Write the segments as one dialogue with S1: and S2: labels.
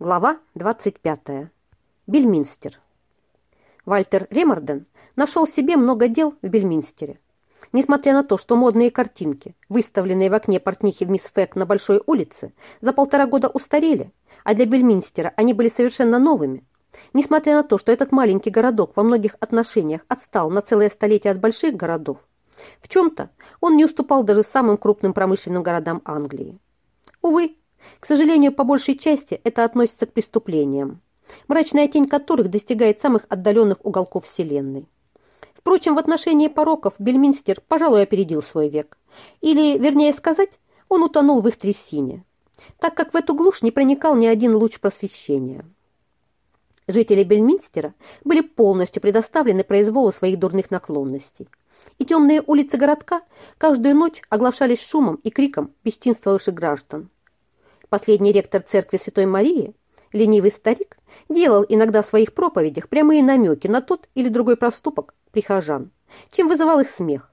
S1: Глава 25. Бельминстер. Вальтер Ремарден нашел себе много дел в Бельминстере. Несмотря на то, что модные картинки, выставленные в окне портнихи в Мисс Фэк на Большой улице, за полтора года устарели, а для Бельминстера они были совершенно новыми, несмотря на то, что этот маленький городок во многих отношениях отстал на целое столетие от больших городов, в чем-то он не уступал даже самым крупным промышленным городам Англии. Увы, к сожалению, по большей части это относится к преступлениям, мрачная тень которых достигает самых отдаленных уголков Вселенной. Впрочем, в отношении пороков Бельминстер, пожалуй, опередил свой век. Или, вернее сказать, он утонул в их трясине, так как в эту глушь не проникал ни один луч просвещения. Жители Бельминстера были полностью предоставлены произволу своих дурных наклонностей. И темные улицы городка каждую ночь оглашались шумом и криком бесчинствовавших граждан. Последний ректор церкви Святой Марии, ленивый старик, делал иногда в своих проповедях прямые намеки на тот или другой проступок прихожан, чем вызывал их смех.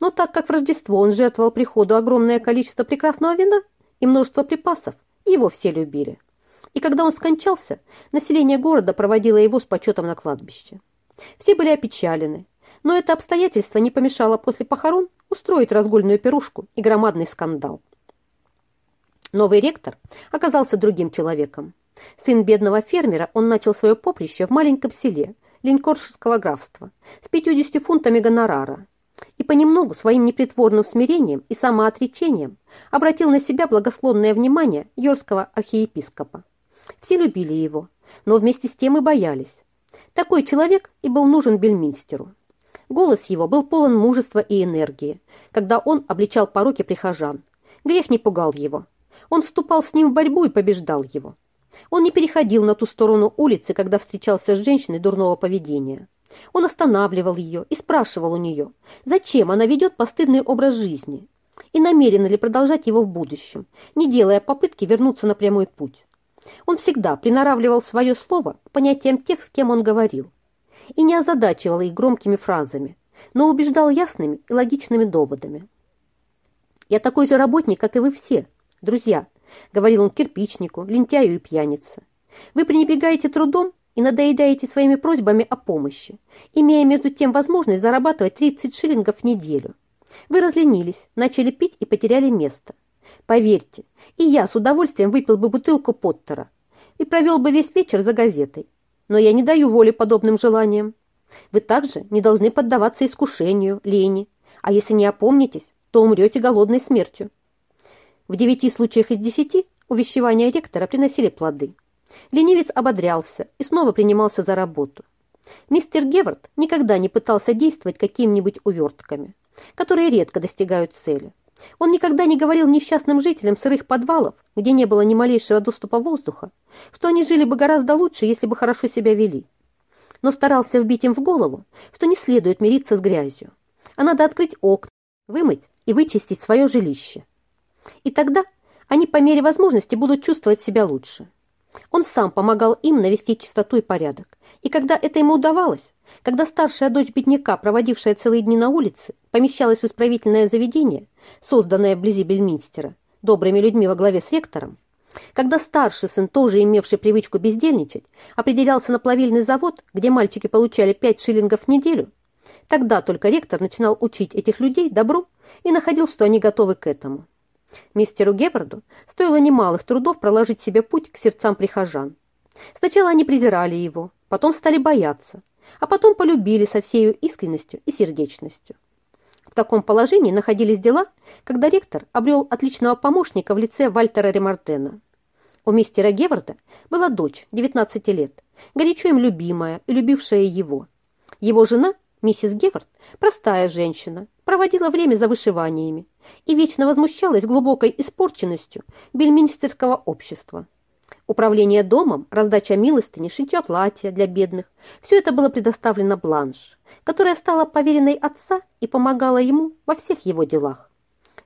S1: Но так как в Рождество он жертвовал приходу огромное количество прекрасного вина и множество припасов, его все любили. И когда он скончался, население города проводило его с почетом на кладбище. Все были опечалены, но это обстоятельство не помешало после похорон устроить разгульную пирушку и громадный скандал. Новый ректор оказался другим человеком. Сын бедного фермера, он начал свое поприще в маленьком селе Линкоршского графства с 50 фунтами гонорара и понемногу своим непритворным смирением и самоотречением обратил на себя благосклонное внимание Йорского архиепископа. Все любили его, но вместе с тем и боялись. Такой человек и был нужен Бельминстеру. Голос его был полон мужества и энергии, когда он обличал пороки прихожан. Грех не пугал его, он вступал с ним в борьбу и побеждал его. Он не переходил на ту сторону улицы, когда встречался с женщиной дурного поведения. Он останавливал ее и спрашивал у нее, зачем она ведет постыдный образ жизни и намерена ли продолжать его в будущем, не делая попытки вернуться на прямой путь. Он всегда приноравливал свое слово к понятиям тех, с кем он говорил, и не озадачивал их громкими фразами, но убеждал ясными и логичными доводами. «Я такой же работник, как и вы все», «Друзья», — говорил он кирпичнику, лентяю и пьянице, «вы пренебрегаете трудом и надоедаете своими просьбами о помощи, имея между тем возможность зарабатывать 30 шиллингов в неделю. Вы разленились, начали пить и потеряли место. Поверьте, и я с удовольствием выпил бы бутылку Поттера и провел бы весь вечер за газетой. Но я не даю воли подобным желаниям. Вы также не должны поддаваться искушению, лени, а если не опомнитесь, то умрете голодной смертью. В девяти случаях из десяти увещевания ректора приносили плоды. Ленивец ободрялся и снова принимался за работу. Мистер Гевард никогда не пытался действовать какими-нибудь увертками, которые редко достигают цели. Он никогда не говорил несчастным жителям сырых подвалов, где не было ни малейшего доступа воздуха, что они жили бы гораздо лучше, если бы хорошо себя вели. Но старался вбить им в голову, что не следует мириться с грязью, а надо открыть окна, вымыть и вычистить свое жилище. И тогда они по мере возможности будут чувствовать себя лучше. Он сам помогал им навести чистоту и порядок. И когда это ему удавалось, когда старшая дочь бедняка, проводившая целые дни на улице, помещалась в исправительное заведение, созданное вблизи Бельминстера, добрыми людьми во главе с ректором, когда старший сын, тоже имевший привычку бездельничать, определялся на плавильный завод, где мальчики получали 5 шиллингов в неделю, тогда только ректор начинал учить этих людей добру и находил, что они готовы к этому. Мистеру Геварду стоило немалых трудов проложить себе путь к сердцам прихожан. Сначала они презирали его, потом стали бояться, а потом полюбили со всей искренностью и сердечностью. В таком положении находились дела, когда ректор обрел отличного помощника в лице Вальтера Ремартена. У мистера Геварда была дочь, 19 лет, горячо им любимая и любившая его. Его жена, миссис Гевард, простая женщина, проводила время за вышиваниями и вечно возмущалась глубокой испорченностью бельминстерского общества. Управление домом, раздача милостыни, шитье платья для бедных – все это было предоставлено Бланш, которая стала поверенной отца и помогала ему во всех его делах.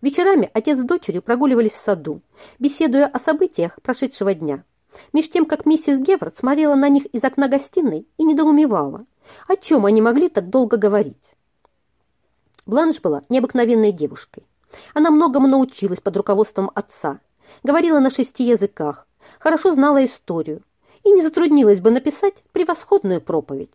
S1: Вечерами отец с дочерью прогуливались в саду, беседуя о событиях прошедшего дня. Меж тем, как миссис Гевард смотрела на них из окна гостиной и недоумевала, о чем они могли так долго говорить. Бланш была необыкновенной девушкой. Она многому научилась под руководством отца, говорила на шести языках, хорошо знала историю и не затруднилась бы написать превосходную проповедь.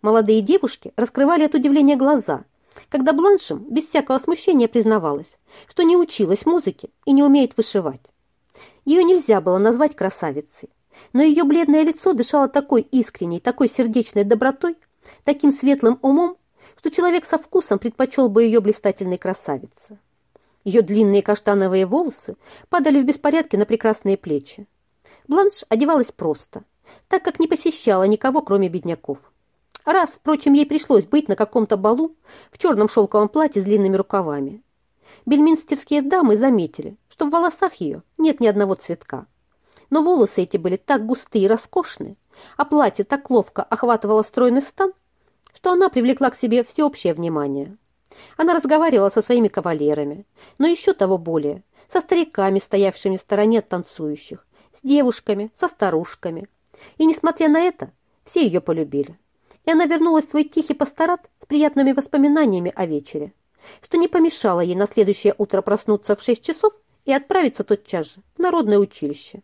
S1: Молодые девушки раскрывали от удивления глаза, когда Бланшем без всякого смущения признавалась, что не училась музыке и не умеет вышивать. Ее нельзя было назвать красавицей, но ее бледное лицо дышало такой искренней, такой сердечной добротой, таким светлым умом, что человек со вкусом предпочел бы ее блистательной красавице. Ее длинные каштановые волосы падали в беспорядке на прекрасные плечи. Бланш одевалась просто, так как не посещала никого, кроме бедняков. Раз, впрочем, ей пришлось быть на каком-то балу в черном шелковом платье с длинными рукавами. Бельминстерские дамы заметили, что в волосах ее нет ни одного цветка. Но волосы эти были так густые и роскошные, а платье так ловко охватывало стройный стан, что она привлекла к себе всеобщее внимание. Она разговаривала со своими кавалерами, но еще того более, со стариками, стоявшими в стороне от танцующих, с девушками, со старушками. И, несмотря на это, все ее полюбили. И она вернулась в свой тихий пасторат с приятными воспоминаниями о вечере, что не помешало ей на следующее утро проснуться в 6 часов и отправиться тотчас же в народное училище,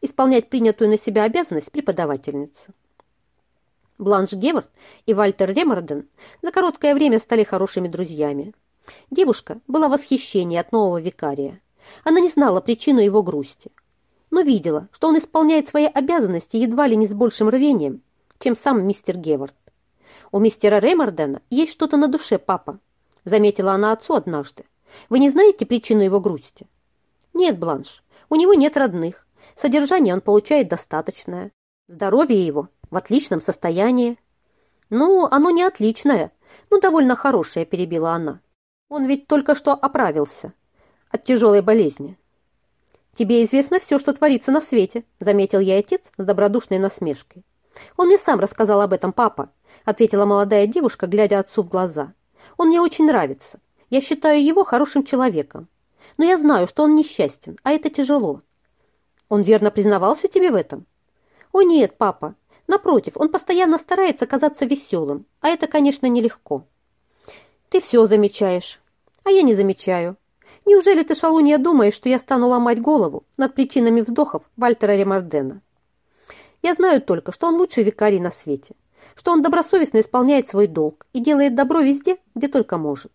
S1: исполнять принятую на себя обязанность преподавательницы. Бланш Гевард и Вальтер Ремарден за короткое время стали хорошими друзьями. Девушка была в восхищении от нового викария. Она не знала причину его грусти, но видела, что он исполняет свои обязанности едва ли не с большим рвением, чем сам мистер Гевард. «У мистера Ремардена есть что-то на душе, папа», заметила она отцу однажды. «Вы не знаете причину его грусти?» «Нет, Бланш, у него нет родных. Содержание он получает достаточное. Здоровье его в отличном состоянии». «Ну, оно не отличное, но довольно хорошее», перебила она. «Он ведь только что оправился от тяжелой болезни». «Тебе известно все, что творится на свете», заметил я отец с добродушной насмешкой. «Он мне сам рассказал об этом, папа», ответила молодая девушка, глядя отцу в глаза. «Он мне очень нравится. Я считаю его хорошим человеком. Но я знаю, что он несчастен, а это тяжело». «Он верно признавался тебе в этом?» «О нет, папа. Напротив, он постоянно старается казаться веселым, а это, конечно, нелегко». «Ты все замечаешь, а я не замечаю. Неужели ты, шалунья, думаешь, что я стану ломать голову над причинами вздохов Вальтера Ремардена?» Я знаю только, что он лучший викарий на свете, что он добросовестно исполняет свой долг и делает добро везде, где только может.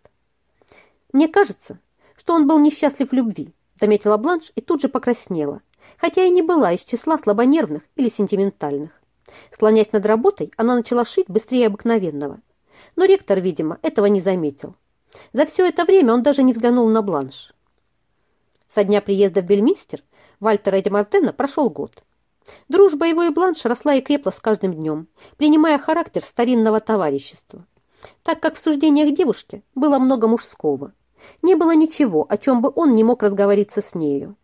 S1: Мне кажется, что он был несчастлив в любви, заметила Бланш и тут же покраснела, хотя и не была из числа слабонервных или сентиментальных. Склоняясь над работой, она начала шить быстрее обыкновенного. Но ректор, видимо, этого не заметил. За все это время он даже не взглянул на Бланш. Со дня приезда в Бельминстер Вальтера Эдди прошел год. Дружба его и Бланш росла и крепла с каждым днем, принимая характер старинного товарищества. Так как в суждениях девушки было много мужского, не было ничего, о чем бы он не мог разговориться с нею.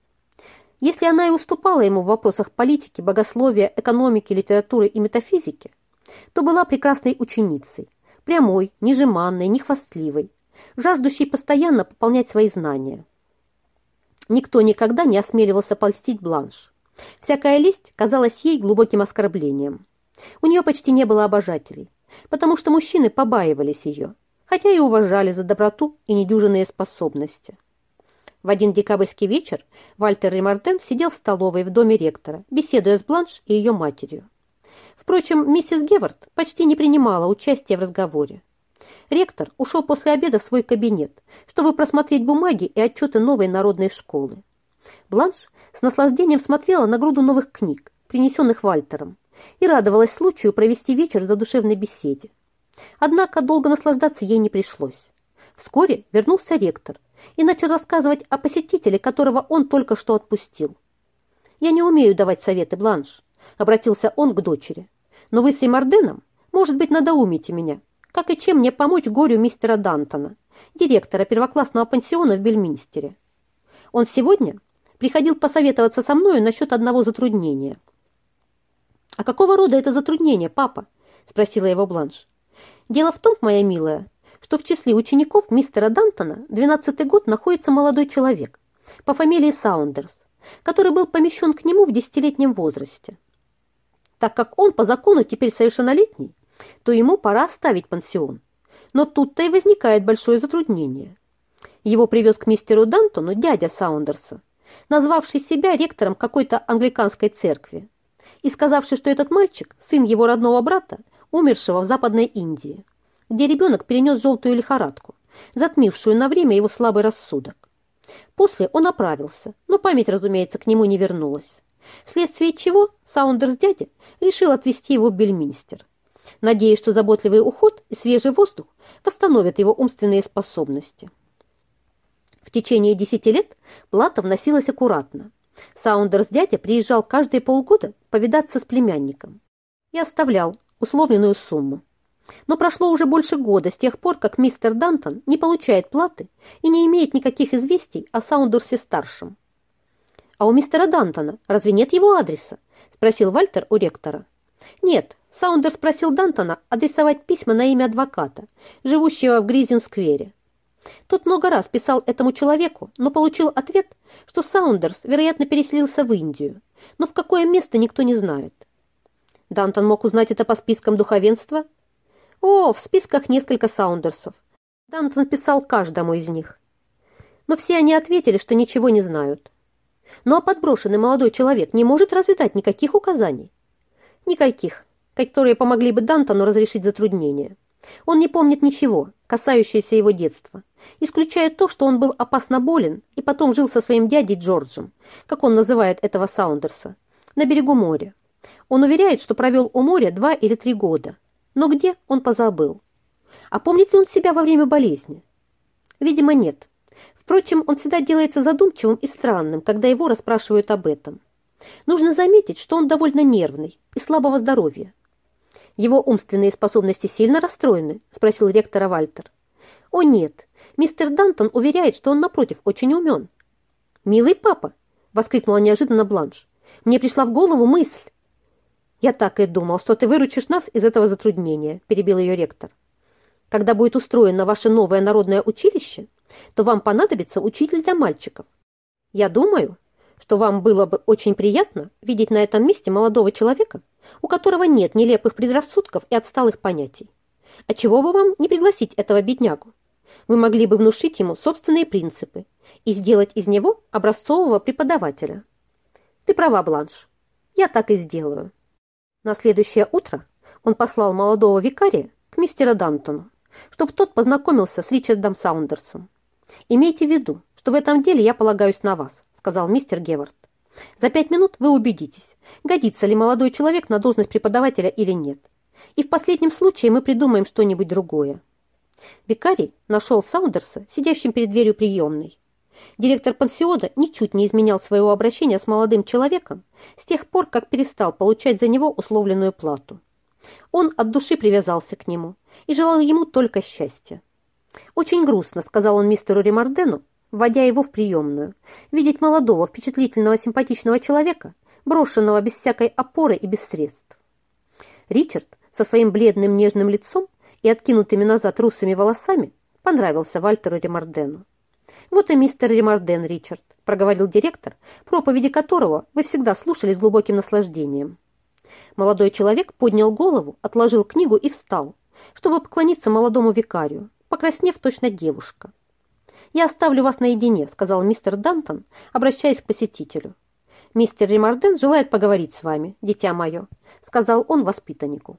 S1: Если она и уступала ему в вопросах политики, богословия, экономики, литературы и метафизики, то была прекрасной ученицей, прямой, нежеманной, нехвастливой, жаждущей постоянно пополнять свои знания. Никто никогда не осмеливался польстить Бланш. Всякая лесть казалась ей глубоким оскорблением. У нее почти не было обожателей, потому что мужчины побаивались ее, хотя и уважали за доброту и недюжинные способности. В один декабрьский вечер Вальтер Ремарден сидел в столовой в доме ректора, беседуя с Бланш и ее матерью. Впрочем, миссис Гевард почти не принимала участия в разговоре. Ректор ушел после обеда в свой кабинет, чтобы просмотреть бумаги и отчеты новой народной школы. Бланш с наслаждением смотрела на груду новых книг, принесенных Вальтером, и радовалась случаю провести вечер за душевной беседе. Однако долго наслаждаться ей не пришлось. Вскоре вернулся ректор и начал рассказывать о посетителе, которого он только что отпустил. «Я не умею давать советы, Бланш», — обратился он к дочери. «Но вы с Эмарденом, может быть, надоумите меня, как и чем мне помочь горю мистера Дантона, директора первоклассного пансиона в Бельминстере. Он сегодня приходил посоветоваться со мною насчет одного затруднения. «А какого рода это затруднение, папа?» – спросила его Бланш. «Дело в том, моя милая, что в числе учеников мистера Дантона 12-й год находится молодой человек по фамилии Саундерс, который был помещен к нему в десятилетнем возрасте. Так как он по закону теперь совершеннолетний, то ему пора оставить пансион. Но тут-то и возникает большое затруднение. Его привез к мистеру Дантону дядя Саундерса, назвавший себя ректором какой-то англиканской церкви и сказавший, что этот мальчик – сын его родного брата, умершего в Западной Индии, где ребенок перенес желтую лихорадку, затмившую на время его слабый рассудок. После он оправился, но память, разумеется, к нему не вернулась. Вследствие чего Саундерс дядя решил отвезти его в Бельминстер, надеясь, что заботливый уход и свежий воздух восстановят его умственные способности. В течение десяти лет плата вносилась аккуратно. Саундерс дядя приезжал каждые полгода повидаться с племянником и оставлял условленную сумму. Но прошло уже больше года с тех пор, как мистер Дантон не получает платы и не имеет никаких известий о Саундерсе-старшем. «А у мистера Дантона разве нет его адреса?» – спросил Вальтер у ректора. «Нет, Саундерс просил Дантона адресовать письма на имя адвоката, живущего в Гризин-сквере. Тот много раз писал этому человеку, но получил ответ, что Саундерс, вероятно, переселился в Индию, но в какое место никто не знает. Дантон мог узнать это по спискам духовенства. О, в списках несколько Саундерсов. Дантон писал каждому из них. Но все они ответили, что ничего не знают. Ну а подброшенный молодой человек не может разве никаких указаний? Никаких, которые помогли бы Дантону разрешить затруднения. Он не помнит ничего, касающееся его детства, исключая то, что он был опасно болен и потом жил со своим дядей Джорджем, как он называет этого Саундерса, на берегу моря. Он уверяет, что провел у моря два или три года, но где он позабыл. А помнит ли он себя во время болезни? Видимо, нет. Впрочем, он всегда делается задумчивым и странным, когда его расспрашивают об этом. Нужно заметить, что он довольно нервный и слабого здоровья. Его умственные способности сильно расстроены?» – спросил ректора Вальтер. «О нет, мистер Дантон уверяет, что он, напротив, очень умен». «Милый папа!» – воскликнула неожиданно Бланш. «Мне пришла в голову мысль». «Я так и думал, что ты выручишь нас из этого затруднения», – перебил ее ректор. «Когда будет устроено ваше новое народное училище, то вам понадобится учитель для мальчиков. Я думаю, что вам было бы очень приятно видеть на этом месте молодого человека, у которого нет нелепых предрассудков и отсталых понятий. А чего бы вам не пригласить этого беднягу? Вы могли бы внушить ему собственные принципы и сделать из него образцового преподавателя. Ты права, Бланш. Я так и сделаю. На следующее утро он послал молодого викария к мистеру Дантону, чтобы тот познакомился с Ричардом Саундерсом. «Имейте в виду, что в этом деле я полагаюсь на вас», сказал мистер Гевард. За пять минут вы убедитесь, годится ли молодой человек на должность преподавателя или нет. И в последнем случае мы придумаем что-нибудь другое. Викарий нашел Саундерса, сидящим перед дверью приемной. Директор пансиона ничуть не изменял своего обращения с молодым человеком с тех пор, как перестал получать за него условленную плату. Он от души привязался к нему и желал ему только счастья. «Очень грустно», — сказал он мистеру Ремардену, вводя его в приемную, видеть молодого, впечатлительного, симпатичного человека, брошенного без всякой опоры и без средств. Ричард со своим бледным нежным лицом и откинутыми назад русыми волосами понравился Вальтеру Ремардену. «Вот и мистер Ремарден, Ричард», – проговорил директор, проповеди которого вы всегда слушали с глубоким наслаждением. Молодой человек поднял голову, отложил книгу и встал, чтобы поклониться молодому викарию, покраснев точно девушка. «Я оставлю вас наедине», – сказал мистер Дантон, обращаясь к посетителю. «Мистер Ремарден желает поговорить с вами, дитя мое», – сказал он воспитаннику.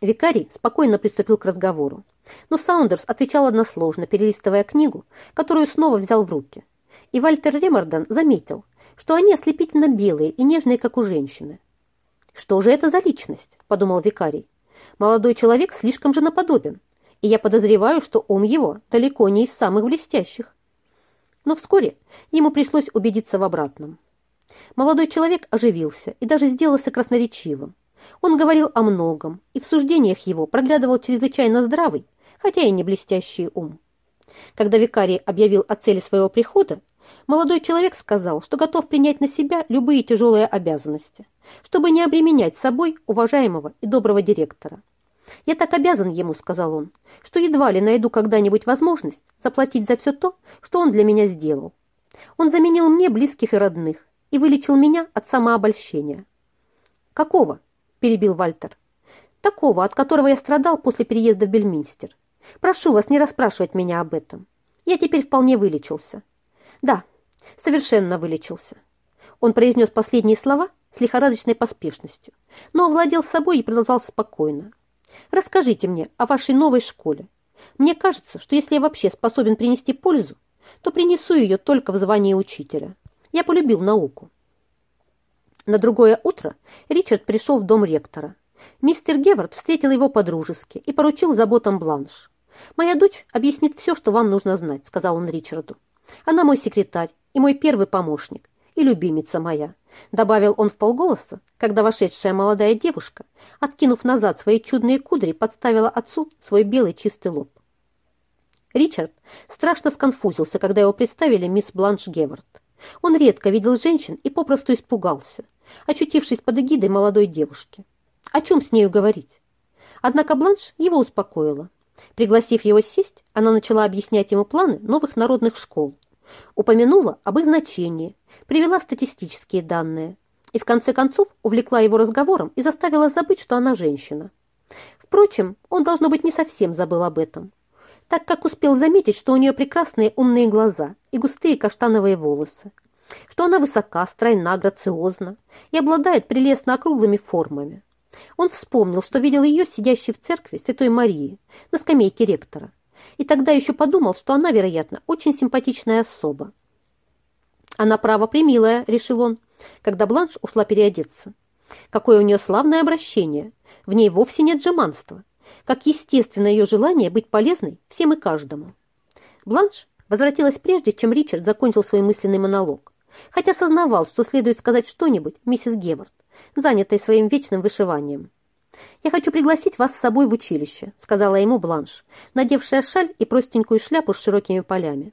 S1: Викарий спокойно приступил к разговору, но Саундерс отвечал односложно, перелистывая книгу, которую снова взял в руки. И Вальтер Ремарден заметил, что они ослепительно белые и нежные, как у женщины. «Что же это за личность?» – подумал викарий. «Молодой человек слишком женоподобен, и я подозреваю, что ум его далеко не из самых блестящих. Но вскоре ему пришлось убедиться в обратном. Молодой человек оживился и даже сделался красноречивым. Он говорил о многом, и в суждениях его проглядывал чрезвычайно здравый, хотя и не блестящий ум. Когда викарий объявил о цели своего прихода, молодой человек сказал, что готов принять на себя любые тяжелые обязанности, чтобы не обременять собой уважаемого и доброго директора. «Я так обязан ему», — сказал он, «что едва ли найду когда-нибудь возможность заплатить за все то, что он для меня сделал. Он заменил мне близких и родных и вылечил меня от самообольщения». «Какого?» – перебил Вальтер. «Такого, от которого я страдал после переезда в Бельминстер. Прошу вас не расспрашивать меня об этом. Я теперь вполне вылечился. Да, Совершенно вылечился. Он произнес последние слова с лихорадочной поспешностью, но овладел собой и продолжал спокойно. «Расскажите мне о вашей новой школе. Мне кажется, что если я вообще способен принести пользу, то принесу ее только в звании учителя. Я полюбил науку». На другое утро Ричард пришел в дом ректора. Мистер Гевард встретил его по-дружески и поручил заботам Бланш. «Моя дочь объяснит все, что вам нужно знать», — сказал он Ричарду. «Она мой секретарь и мой первый помощник, и любимица моя», — добавил он в полголоса, когда вошедшая молодая девушка, откинув назад свои чудные кудри, подставила отцу свой белый чистый лоб. Ричард страшно сконфузился, когда его представили мисс Бланш Гевард. Он редко видел женщин и попросту испугался, очутившись под эгидой молодой девушки. О чем с нею говорить? Однако Бланш его успокоила. Пригласив его сесть, она начала объяснять ему планы новых народных школ. Упомянула об их значении, привела статистические данные и в конце концов увлекла его разговором и заставила забыть, что она женщина. Впрочем, он, должно быть, не совсем забыл об этом, так как успел заметить, что у нее прекрасные умные глаза и густые каштановые волосы, что она высока, стройна, грациозна и обладает прелестно округлыми формами. Он вспомнил, что видел ее, сидящей в церкви Святой Марии, на скамейке ректора, и тогда еще подумал, что она, вероятно, очень симпатичная особа. «Она право примилая», — решил он, когда Бланш ушла переодеться. «Какое у нее славное обращение! В ней вовсе нет жеманства. Как естественно ее желание быть полезной всем и каждому». Бланш возвратилась прежде, чем Ричард закончил свой мысленный монолог, хотя сознавал, что следует сказать что-нибудь миссис Гевард, занятой своим вечным вышиванием. «Я хочу пригласить вас с собой в училище», — сказала ему Бланш, надевшая шаль и простенькую шляпу с широкими полями.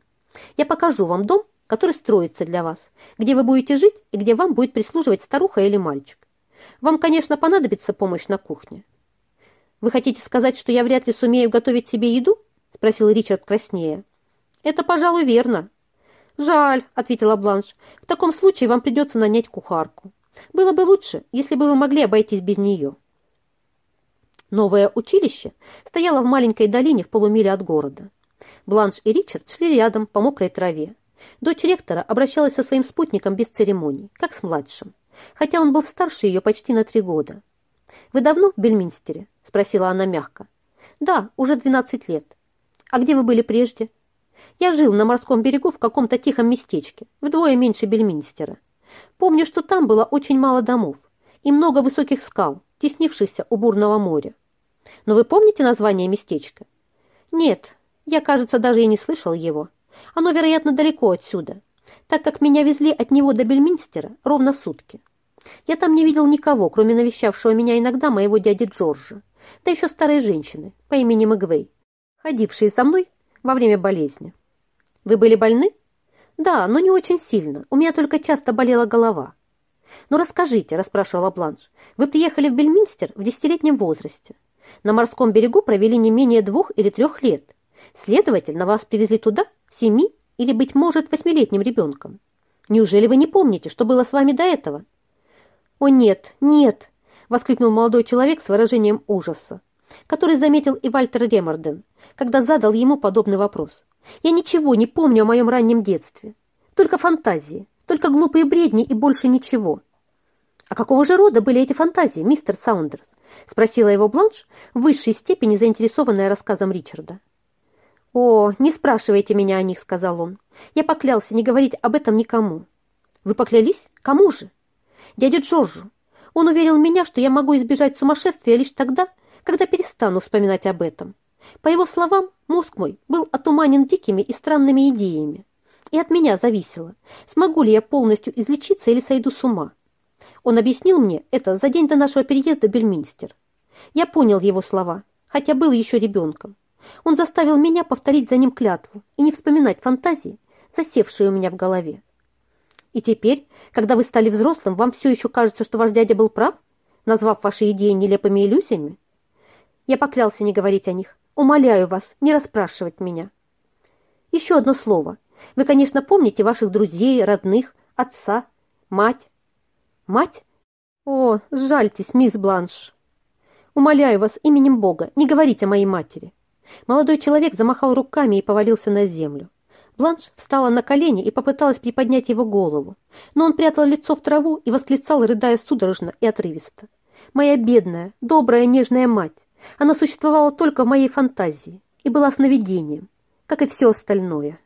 S1: «Я покажу вам дом, который строится для вас, где вы будете жить и где вам будет прислуживать старуха или мальчик. Вам, конечно, понадобится помощь на кухне». «Вы хотите сказать, что я вряд ли сумею готовить себе еду?» — спросил Ричард краснее. «Это, пожалуй, верно». «Жаль», — ответила Бланш. «В таком случае вам придется нанять кухарку. Было бы лучше, если бы вы могли обойтись без нее». Новое училище стояло в маленькой долине в полумиле от города. Бланш и Ричард шли рядом по мокрой траве. Дочь ректора обращалась со своим спутником без церемоний, как с младшим, хотя он был старше ее почти на три года. «Вы давно в Бельминстере?» – спросила она мягко. «Да, уже 12 лет. А где вы были прежде?» «Я жил на морском берегу в каком-то тихом местечке, вдвое меньше Бельминстера. Помню, что там было очень мало домов и много высоких скал, теснившихся у бурного моря. Но вы помните название местечка? Нет, я, кажется, даже и не слышал его. Оно, вероятно, далеко отсюда, так как меня везли от него до Бельминстера ровно сутки. Я там не видел никого, кроме навещавшего меня иногда моего дяди Джорджа, да еще старой женщины по имени Мэгвей, ходившей со мной во время болезни. Вы были больны? Да, но не очень сильно. У меня только часто болела голова. «Ну расскажите», – расспрашивала Бланш, – «вы приехали в Бельминстер в десятилетнем возрасте. На морском берегу провели не менее двух или трех лет. Следовательно, вас привезли туда семи или, быть может, восьмилетним ребенком. Неужели вы не помните, что было с вами до этого?» «О, нет, нет!» – воскликнул молодой человек с выражением ужаса, который заметил и Вальтер Ремарден, когда задал ему подобный вопрос. «Я ничего не помню о моем раннем детстве. Только фантазии, только глупые бредни и больше ничего». «А какого же рода были эти фантазии, мистер Саундерс?» – спросила его Бланш, в высшей степени заинтересованная рассказом Ричарда. «О, не спрашивайте меня о них», – сказал он. «Я поклялся не говорить об этом никому». «Вы поклялись? Кому же?» «Дяде Джорджу. Он уверил меня, что я могу избежать сумасшествия лишь тогда, когда перестану вспоминать об этом. По его словам, мозг мой был отуманен дикими и странными идеями. И от меня зависело, смогу ли я полностью излечиться или сойду с ума. Он объяснил мне это за день до нашего переезда в Бельминстер. Я понял его слова, хотя был еще ребенком. Он заставил меня повторить за ним клятву и не вспоминать фантазии, засевшие у меня в голове. И теперь, когда вы стали взрослым, вам все еще кажется, что ваш дядя был прав, назвав ваши идеи нелепыми иллюзиями? Я поклялся не говорить о них. Умоляю вас, не расспрашивать меня. Еще одно слово. Вы, конечно, помните ваших друзей, родных, отца, мать, Мать? О, жальтесь, мисс Бланш. Умоляю вас именем Бога, не говорите о моей матери. Молодой человек замахал руками и повалился на землю. Бланш встала на колени и попыталась приподнять его голову, но он прятал лицо в траву и восклицал, рыдая судорожно и отрывисто. «Моя бедная, добрая, нежная мать! Она существовала только в моей фантазии и была сновидением, как и все остальное».